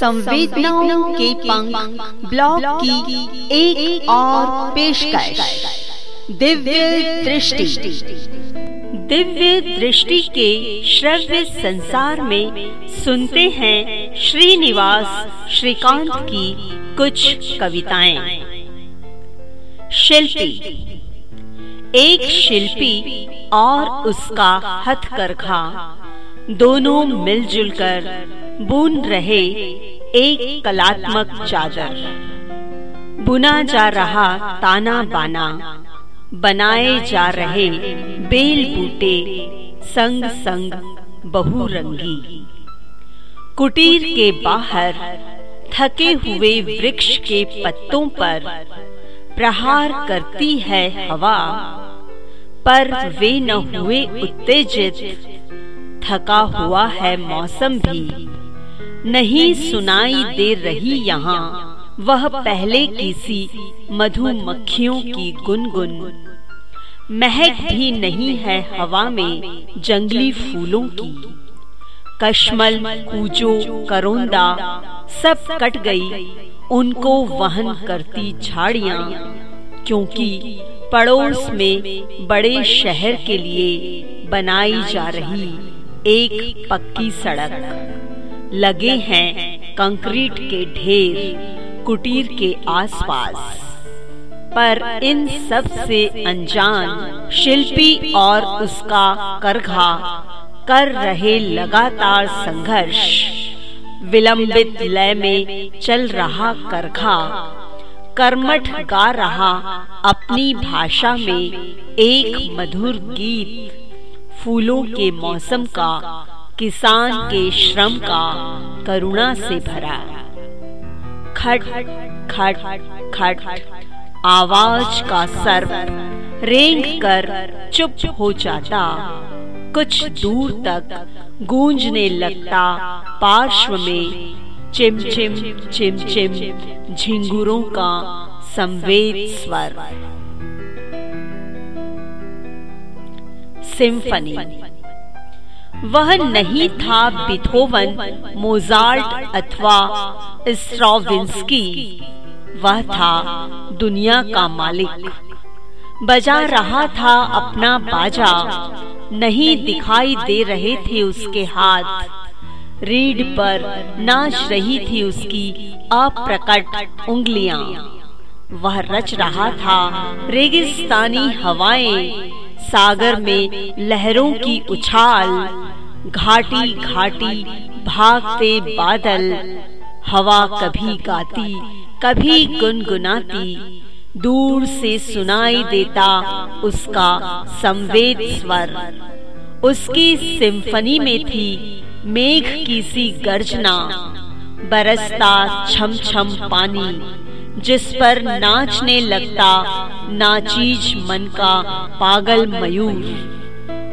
संवेदनाओं के पंख ब्लॉग की एक, एक और पेशकश। दिव्य दृष्टि। दिव्य दृष्टि के श्रव्य संसार में सुनते हैं श्रीनिवास श्रीकांत की कुछ कविताएँ। शिल्पी। एक शिल्पी और उसका हथकरघा दोनों मिलजुल कर बुन रहे एक कलात्मक चादर। बुना जा रहा ताना बाना, बनाए जा रहे बेल बूटे संग संग बहुरंगी। कुटीर के बाहर थके हुए वृक्ष के पत्तों पर प्रहार करती है हवा, पर वे न हुए उत्तेजित, थका हुआ है मौसम भी। नहीं सुनाई दे रही यहाँ। वह पहले किसी मधुमक्खियों की गुनगुन। महक भी नहीं है हवा में जंगली फूलों की। कश्मल, कूजो, करोंदा सब कट गई। उनको वहन करती झाड़िया, क्योंकि पड़ोस में बड़े शहर के लिए बनाई जा रही एक पक्की सड़क। लगे हैं कंक्रीट के ढेर, कुटीर के आसपास। पर इन सबसे अनजान शिल्पी और उसका करघा कर रहे लगातार संघर्ष, विलंबित लय में चल रहा करघा, कर्मठ गा रहा अपनी भाषा में एक मधुर गीत, फूलों के मौसम का किसान के श्रम का करुणा से भरा। खट खट खट, आवाज़ का सर्व रेंग कर चुप हो जाता। कुछ दूर तक गूंजने लगता पार्श्व में चिम चिम चिम चिम झिंगुरों का संवेद स्वर। सिम्फनी। वह नहीं था बिथोवन, मोजार्ट अथवा स्ट्रॉविंस्की वह था दुनिया का मालिक। बजा रहा था अपना बाजा। नहीं दिखाई दे रहे थे उसके हाथ। रीढ़ पर नाच रही थी उसकी अप्रकट उंगलियाँ। वह रच रहा था, रेगिस्तानी हवाएँ, सागर में लहरों की उछाल। घाटी घाटी भागते बादल, हवा कभी गाती, कभी गुनगुनाती, दूर से सुनाई देता उसका संवेद स्वर। उसकी सिम्फनी में थी मेघ की सी गर्जना, बरसता छम छम पानी, जिस पर नाचने लगता नाचीज मन का पागल मयूर।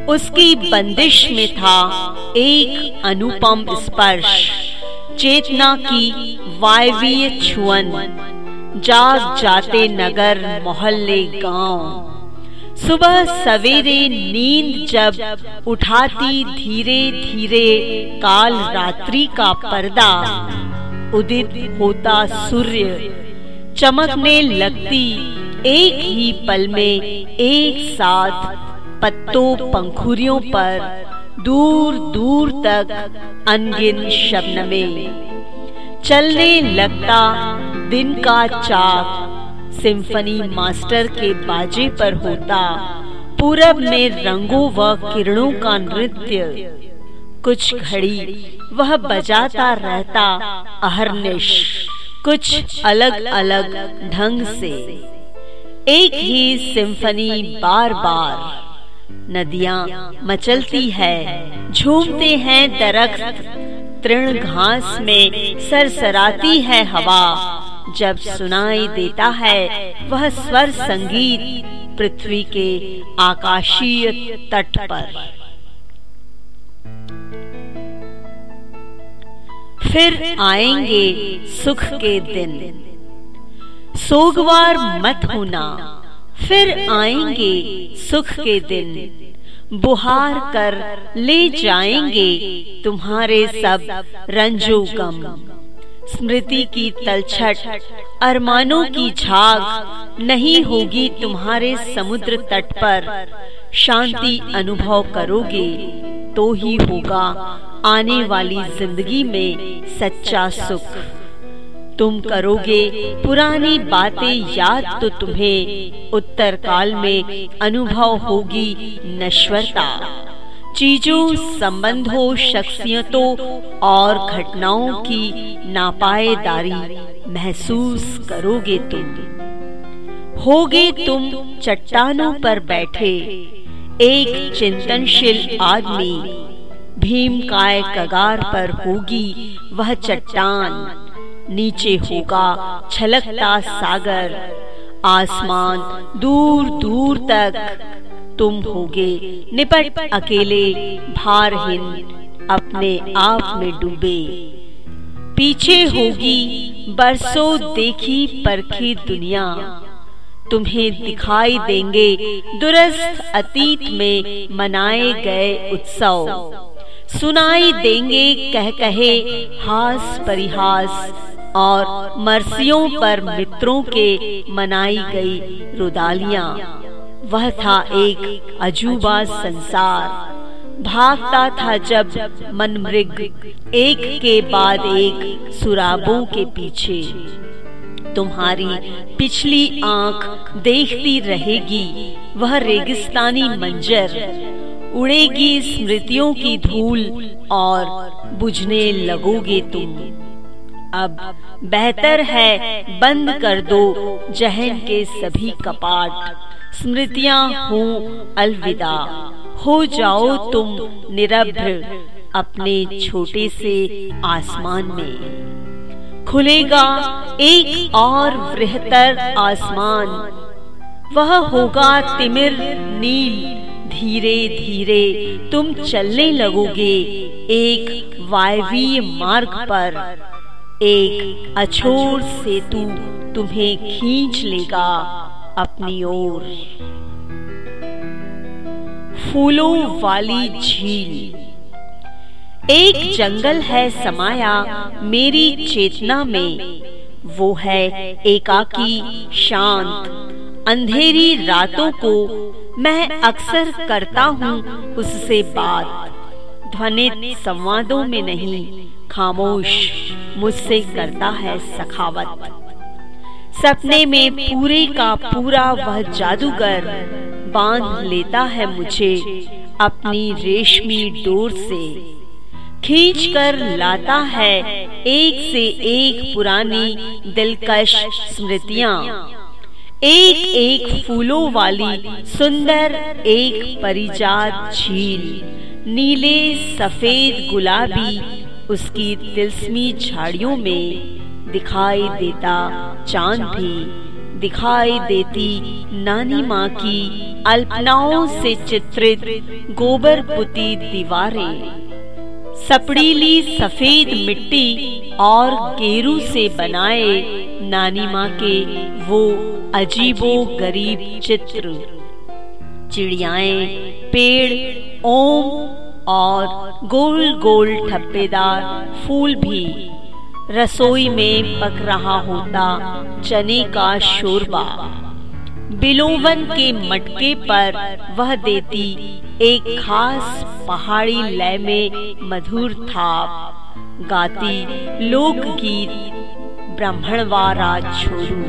उसकी बंदिश में था एक अनुपम स्पर्श, चेतना की वायवीय छुअन, जाग जाते नगर मोहल्ले गाँव। सुबह सवेरे नींद जब उठाती धीरे धीरे काल रात्रि का पर्दा, उदित होता सूर्य, चमकने लगती एक ही पल में एक साथ पत्तों, पंखुरियों पर दूर दूर तक अनगिन में चलने लगता दिन का चाक सिम्फनी मास्टर के बाजे पर होता, पूरब में रंगों व किरणों का नृत्य। कुछ घड़ी वह बजाता रहता अहरनिश, कुछ अलग अलग ढंग से। एक ही सिम्फनी बार बार नदियाँ मचलती है, झूमते हैं दरख्त, तृण घास में सरसराती है हवा। जब सुनाई देता है वह स्वर संगीत पृथ्वी के आकाशीय तट पर। फिर आएँगे सुख के दिन। सोगवार मत होना। फिर आएँगे सुख के दिन। बुहार कर ले जाएँगे तुम्हारे सब रंजो गम। स्मृति की तलछट, अरमानों की झाग, नहीं होगी तुम्हारे समुद्र तट पर। शांति अनुभव करोगे तो ही होगा आने वाली ज़िंदगी में सच्चा सुख। तुम करोगे पुरानी बातें याद तो तुम्हें। उत्तर काल में अनुभव होगी नश्वरता। चीज़ों, संबंधों, शख्सियतों और घटनाओं की नापाएदारी महसूस करोगे तुम। होगे तुम चट्टानों पर बैठे, एक चिंतनशील आदमी। भीम काय कगार पर होगी वह चट्टान। नीचे होगा छलकता सागर। आसमान दूर दूर तक। तुम होगे निपट अकेले भारहीन अपने आप में डूबे। पीछे होगी बरसों देखी परखी दुनिया। तुम्हें दिखाई देंगे दुरस्त अतीत में मनाए गए उत्सव। सुनाई देंगे कह कहे हास परिहास। और मरसियों पर मित्रों के मनाई गई रुदालियाँ। वह था एक अजूबा संसार। भागता था जब मन मृग एक के बाद एक सुराबों के पीछे। तुम्हारी पिछली आँख देखती रहेगी, वह रेगिस्तानी मंजर। उड़ेगी स्मृतियों की धूल और बुझने लगोगे तुम। अब बेहतर है बंद कर दो जहन के सभी कपाट। स्मृतियाँ हो अलविदा। हो जाओ तुम निरभ्र अपने छोटे से आसमान में। खुलेगा एक और बृहतर आसमान। वह होगा तिमिर नील। धीरे धीरे तुम चलने लगोगे एक वायवीय मार्ग पर। एक अछोर सेतु तुम्हें खींच लेगा अपनी ओर। फूलों वाली झील। एक जंगल है समाया मेरी चेतना में। वो है एकाकी, शांत। अंधेरी रातों को मैं अक्सर करता हूँ उससे बात। ध्वनित संवादों में नहीं खामोश, मुझसे करता है सखावत। सपने में पूरे का पूरा वह जादूगर बाँध लेता है मुझे अपनी रेशमी डोर से। खींच कर लाता है एक से एक पुरानी दिलकश स्मृतियाँ। एक एक फूलों वाली सुंदर एक परिजात झील, नीले सफ़ेद गुलाबी उसकी तिलस्मी झाड़ियों में दिखाई देता चाँद भी, दिखाई देती नानी माँ की अल्पनाओं से चित्रित गोबर पुती दीवारें। सपड़ीली सफ़ेद मिट्टी और गेरू से बनाए नानी माँ के वो अजीबो गरीब चित्र। चिड़ियाएँ, पेड़, ओम और गोल गोल ठप्पेदार फूल भी। रसोई में पक रहा होता चने का शोरबा। बिलोवन के मटके पर वह देती एक खास पहाड़ी लय में मधुर थाप। गाती लोकगीत, ब्राह्मणवारा छोरू।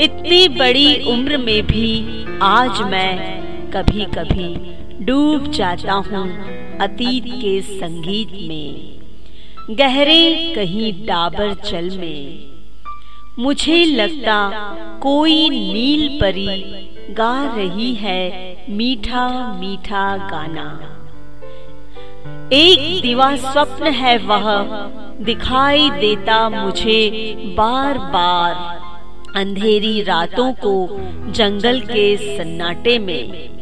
इतनी बड़ी उम्र में भी आज मैं कभी कभी डूब जाता हूँ अतीत के संगीत में। गहरे कहीं डाबर चल में। मुझे लगता कोई नील परी गा रही है मीठा मीठा गाना। एक दिवा स्वप्न है वह दिखाई देता मुझे बार बार। अंधेरी रातों को जंगल के सन्नाटे में।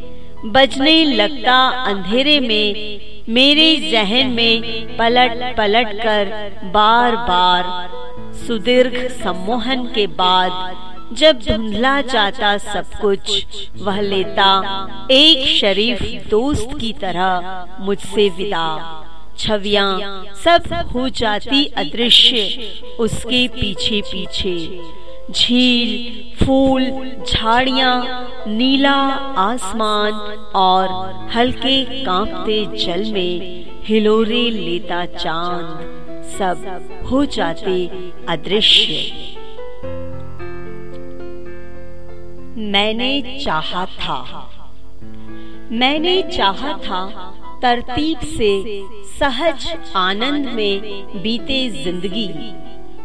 बजने लगता अंधेरे में, मेरे जहन में पलट पलट कर बार बार सुदीर्घ सम्मोहन के बाद जब धुंधला जाता सब कुछ, वह लेता एक शरीफ दोस्त की तरह मुझसे विदा। छविया सब हो जाती अदृश्य उसके पीछे पीछे झील, फूल, झाड़िया, नीला आसमान और हल्के कांपते जल में हिलोरे लेता चाँद। सब हो जाते अदृश्य। मैंने चाहा था। मैंने चाहा था तरतीब से सहज आनंद में बीते ज़िंदगी।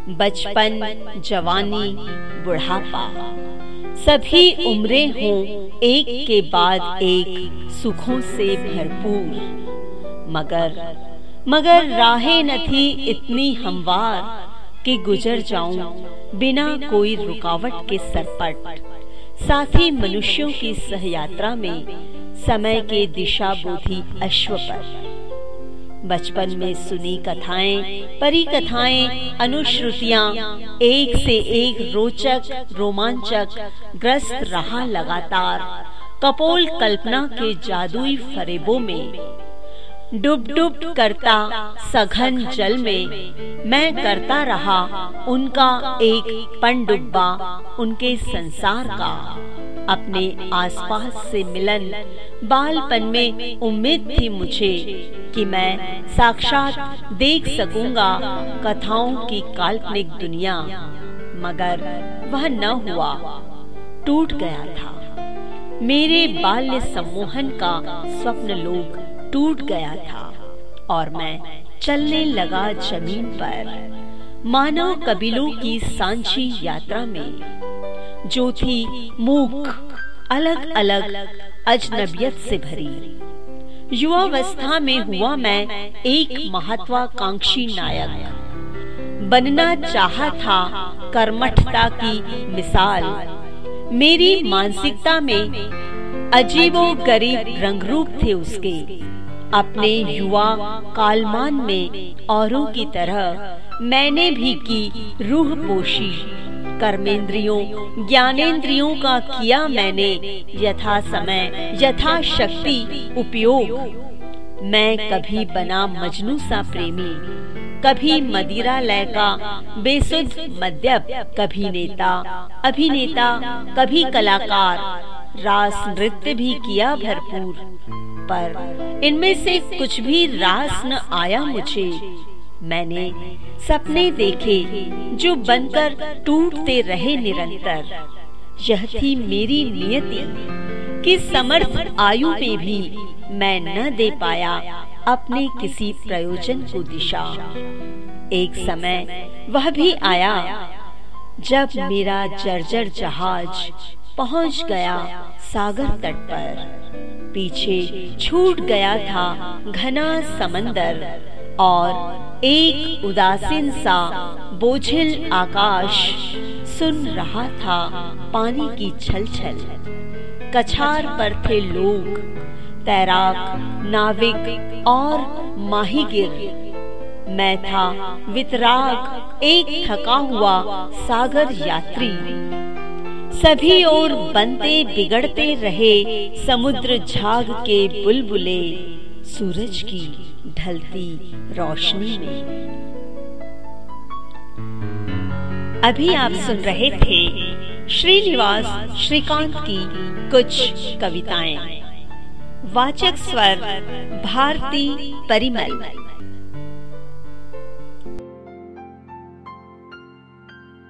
बचपन, जवानी, बुढ़ापा। सभी उम्रें हों एक के बाद एक, सुखों से भरपूर। मगर मगर राहें न थी इतनी हमवार कि गुजर जाऊँ बिना कोई रुकावट के सरपट साथी मनुष्यों की सहयात्रा में समय के दिशा बोधी अश्व पर। बचपन में सुनी कथाएँ, परी कथाएँ, अनुश्रुतियाँ, एक से एक रोचक, रोमांचक, ग्रस्त रहा लगातार, कपोल कल्पना के जादुई फरेबों में। डुब डुब करता सघन जल में, मैं करता रहा उनका एक पनडुब्बा, उनके संसार का। अपने आसपास से मिलन, बालपन में उम्मीद थी मुझे कि मैं साक्षात देख सकूँगा कथाओं की काल्पनिक दुनिया। मगर वह न हुआ, टूट गया था। मेरे बाल्य सम्मोहन का स्वप्न लोग टूट गया था और मैं चलने लगा ज़मीन पर मानव कबीलों की सांझी यात्रा में, जो थी मूक अलग अलग अजनबियत से भरी। युवावस्था में हुआ मैं एक महत्वाकांक्षी नायक। बनना चाहा था कर्मठता की मिसाल। मेरी मानसिकता में अजीबो गरीब रंग रूप थे उसके। अपने युवा कालमान में औरों की तरह मैंने भी की रूह पोशी कर्मेंद्रियों ज्ञानेन्द्रियों का किया मैंने यथा समय, यथा शक्ति, उपयोग। मैं कभी बना मजनू सा प्रेमी, कभी मदिरा लय का बेसुध मद्यप, कभी नेता, अभिनेता, कभी कलाकार। रास नृत्य भी किया भरपूर, पर इनमें से कुछ भी रास न आया मुझे। मैंने सपने देखे जो बनकर टूटते रहे निरंतर। यह थी मेरी नियति कि समर्थ आयु में भी मैं न दे पाया अपने किसी प्रयोजन को दिशा। एक समय वह भी आया जब मेरा जर्जर जहाज़ पहुँच गया सागर तट पर। पीछे छूट गया था घना समंदर। और एक उदासीन सा, बोझिल आकाश सुन रहा था पानी की छल छल कछार पर थे लोग, तैराक, नाविक और माहीगिर। मैं था वितराग, एक थका हुआ सागर यात्री। सभी और बनते बिगड़ते रहे समुद्र झाग के बुलबुले, सूरज की। ढलती रोशनी में। अभी आप सुन रहे थे श्रीनिवास श्रीकांत की कुछ कविताएँ। वाचक स्वर, भारती परिमल।